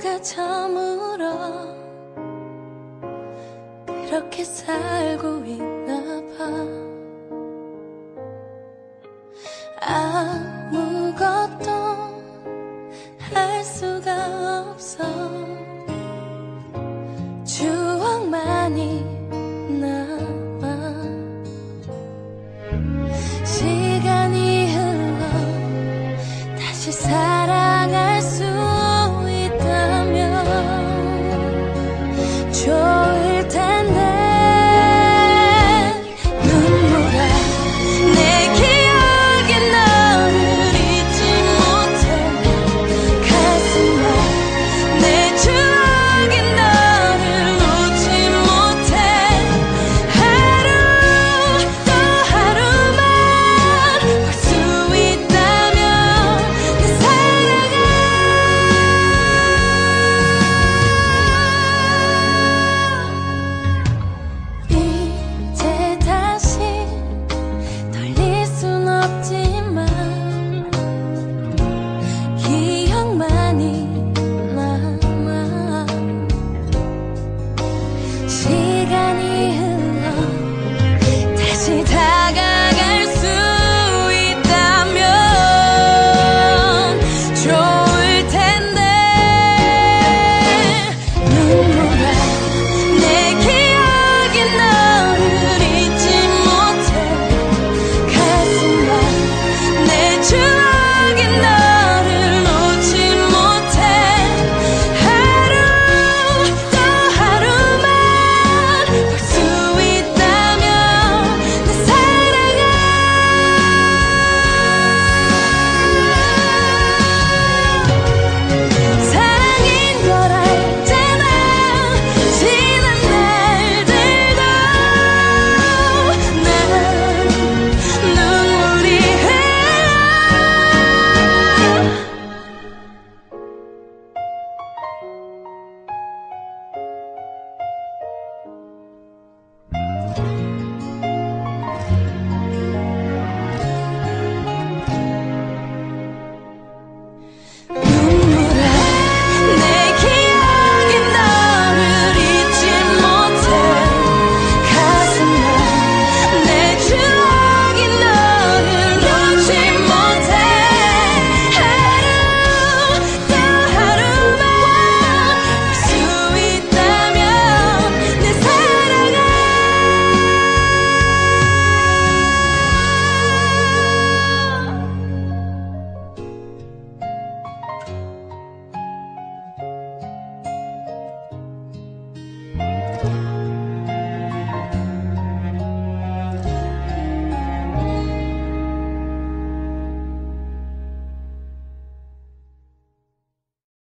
그가 참으로 그렇게 살고 있나 봐. 아무것도 할 수가 없어. 추억만이 남아. 시간이 흘러 다시 살아